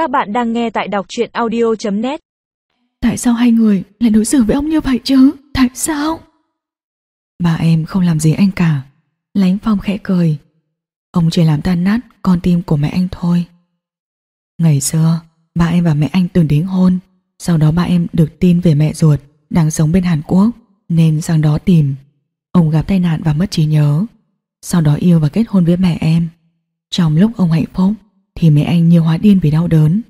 Các bạn đang nghe tại đọc truyện audio.net Tại sao hai người lại đối xử với ông như vậy chứ? Tại sao? bà em không làm gì anh cả. Lánh Phong khẽ cười. Ông chỉ làm tan nát con tim của mẹ anh thôi. Ngày xưa, ba em và mẹ anh từng đính hôn. Sau đó ba em được tin về mẹ ruột đang sống bên Hàn Quốc nên sang đó tìm. Ông gặp tai nạn và mất trí nhớ. Sau đó yêu và kết hôn với mẹ em. Trong lúc ông hạnh phúc thì mẹ anh như hóa điên vì đau đớn.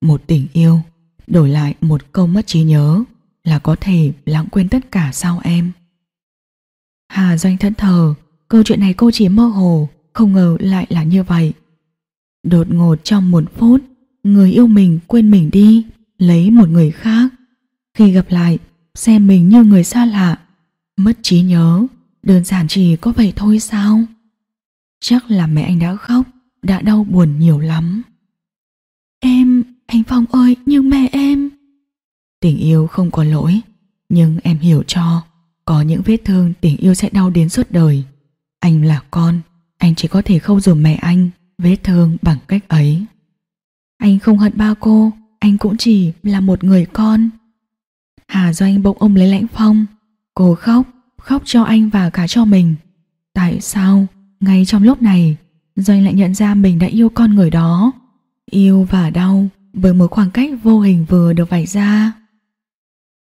Một tình yêu đổi lại một câu mất trí nhớ là có thể lãng quên tất cả sau em. Hà Doanh thẫn thờ, câu chuyện này cô chỉ mơ hồ, không ngờ lại là như vậy. Đột ngột trong một phút, người yêu mình quên mình đi, lấy một người khác. Khi gặp lại, xem mình như người xa lạ, mất trí nhớ, đơn giản chỉ có vậy thôi sao? Chắc là mẹ anh đã khóc, đã đau buồn nhiều lắm. Em, anh Phong ơi, nhưng mẹ em... Tình yêu không có lỗi, nhưng em hiểu cho, có những vết thương tình yêu sẽ đau đến suốt đời. Anh là con, anh chỉ có thể khâu dùm mẹ anh vết thương bằng cách ấy. Anh không hận ba cô, anh cũng chỉ là một người con. Hà Doanh bỗng ôm lấy Lãnh Phong, cô khóc, khóc cho anh và cả cho mình. Tại sao, ngay trong lúc này, Doanh lại nhận ra mình đã yêu con người đó. Yêu và đau bởi một khoảng cách vô hình vừa được vạch ra.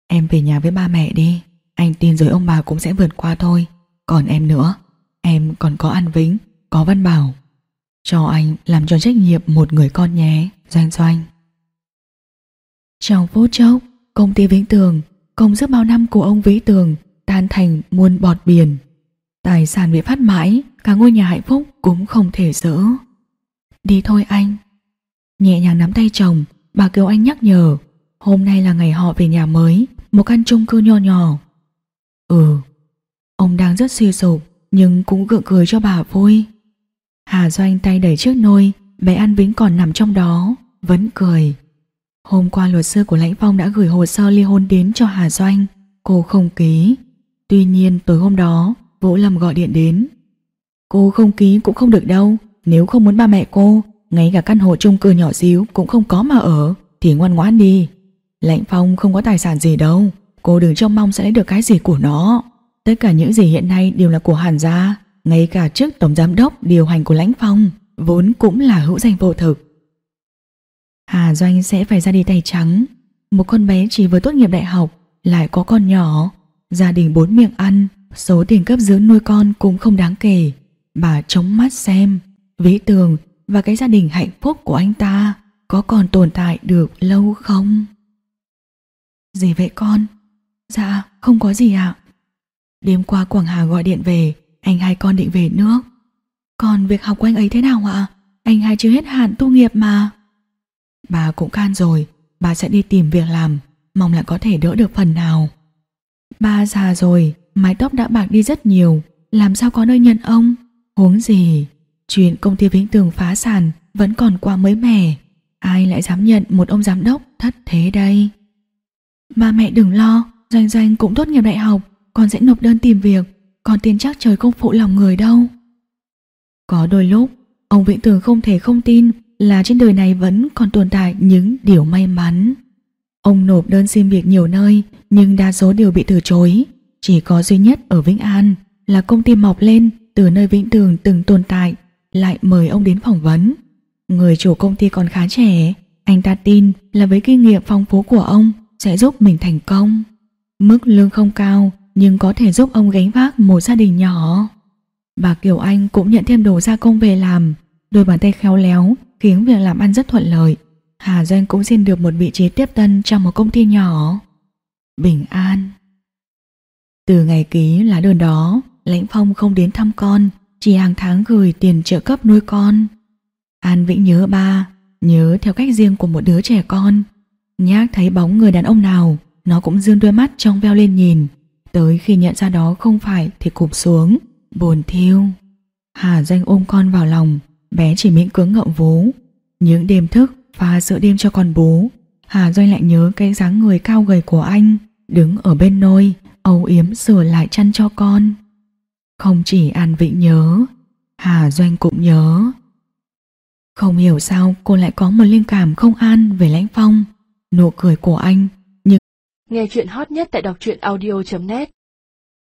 Em về nhà với ba mẹ đi, anh tin rồi ông bà cũng sẽ vượt qua thôi. Còn em nữa, em còn có An Vĩnh, có Văn Bảo. Cho anh làm cho trách nhiệm một người con nhé, Doanh Doanh. Trong phút chốc, công ty Vĩnh Tường, công sức bao năm của ông Vĩ Tường tan thành muôn bọt biển. Tài sản bị phát mãi, cả ngôi nhà hạnh phúc cũng không thể giữ. Đi thôi anh. Nhẹ nhàng nắm tay chồng, bà kêu anh nhắc nhở. Hôm nay là ngày họ về nhà mới, một căn chung cư nho nhỏ. Ừ, ông đang rất suy sụp, nhưng cũng gượng cười cho bà vui. Hà Doanh tay đẩy trước nôi, bé An Vĩnh còn nằm trong đó, vẫn cười. Hôm qua luật sư của Lãnh Phong đã gửi hồ sơ ly hôn đến cho Hà Doanh, cô không ký. Tuy nhiên tối hôm đó, Vũ Lâm gọi điện đến. Cô không ký cũng không được đâu, nếu không muốn ba mẹ cô, ngay cả căn hộ chung cư nhỏ xíu cũng không có mà ở, thì ngoan ngoãn đi. Lãnh Phong không có tài sản gì đâu, cô đừng trông mong sẽ lấy được cái gì của nó. Tất cả những gì hiện nay đều là của Hàn gia, ngay cả chức tổng giám đốc điều hành của Lãnh Phong, vốn cũng là hữu danh vô thực. Hà Doanh sẽ phải ra đi tay trắng, một con bé chỉ vừa tốt nghiệp đại học, lại có con nhỏ, gia đình bốn miệng ăn, số tiền cấp dưỡng nuôi con cũng không đáng kể. Bà chống mắt xem, Vĩ Tường và cái gia đình hạnh phúc của anh ta có còn tồn tại được lâu không? Gì vậy con? Dạ, không có gì ạ. Đêm qua Quảng Hà gọi điện về, anh hai con định về nước. Còn việc học của anh ấy thế nào ạ? Anh hai chưa hết hạn tu nghiệp mà. Bà cũng can rồi, bà sẽ đi tìm việc làm, mong là có thể đỡ được phần nào. Ba già rồi, mái tóc đã bạc đi rất nhiều, làm sao có nơi nhận ông? Huống gì? Chuyện công ty Vĩnh Tường phá sản vẫn còn quá mới mẻ. Ai lại dám nhận một ông giám đốc thất thế đây? Ba mẹ đừng lo, Doanh Doanh cũng tốt nghiệp đại học, con sẽ nộp đơn tìm việc, còn tin chắc trời không phụ lòng người đâu. Có đôi lúc, ông Vĩnh Tường không thể không tin là trên đời này vẫn còn tồn tại những điều may mắn. Ông nộp đơn xin việc nhiều nơi, nhưng đa số đều bị từ chối. Chỉ có duy nhất ở Vĩnh An là công ty mọc lên từ nơi Vĩnh Tường từng tồn tại, lại mời ông đến phỏng vấn. Người chủ công ty còn khá trẻ, anh ta tin là với kinh nghiệm phong phú của ông sẽ giúp mình thành công. Mức lương không cao nhưng có thể giúp ông gánh vác một gia đình nhỏ. Bà Kiều Anh cũng nhận thêm đồ gia công về làm, đôi bàn tay khéo léo khiến việc làm ăn rất thuận lợi. Hà Doanh cũng xin được một vị trí tiếp tân trong một công ty nhỏ. Bình an. Từ ngày ký lá đơn đó, Lãnh Phong không đến thăm con, chỉ hàng tháng gửi tiền trợ cấp nuôi con. An Vĩnh nhớ ba, nhớ theo cách riêng của một đứa trẻ con. Nhác thấy bóng người đàn ông nào, nó cũng dương đôi mắt trong veo lên nhìn. Tới khi nhận ra đó không phải thì cụp xuống, buồn thiêu. Hà Doanh ôm con vào lòng, bé chỉ miễn cưỡng ngậm vú. Những đêm thức pha sữa đêm cho con bú, Hà Doanh lại nhớ cái dáng người cao gầy của anh, đứng ở bên nôi, âu yếm sửa lại chăn cho con. Không chỉ An vị nhớ, Hà Doanh cũng nhớ. Không hiểu sao cô lại có một linh cảm không an về lãnh phong. Nụ cười của anh Nghe chuyện hot nhất tại đọc truyện audio.net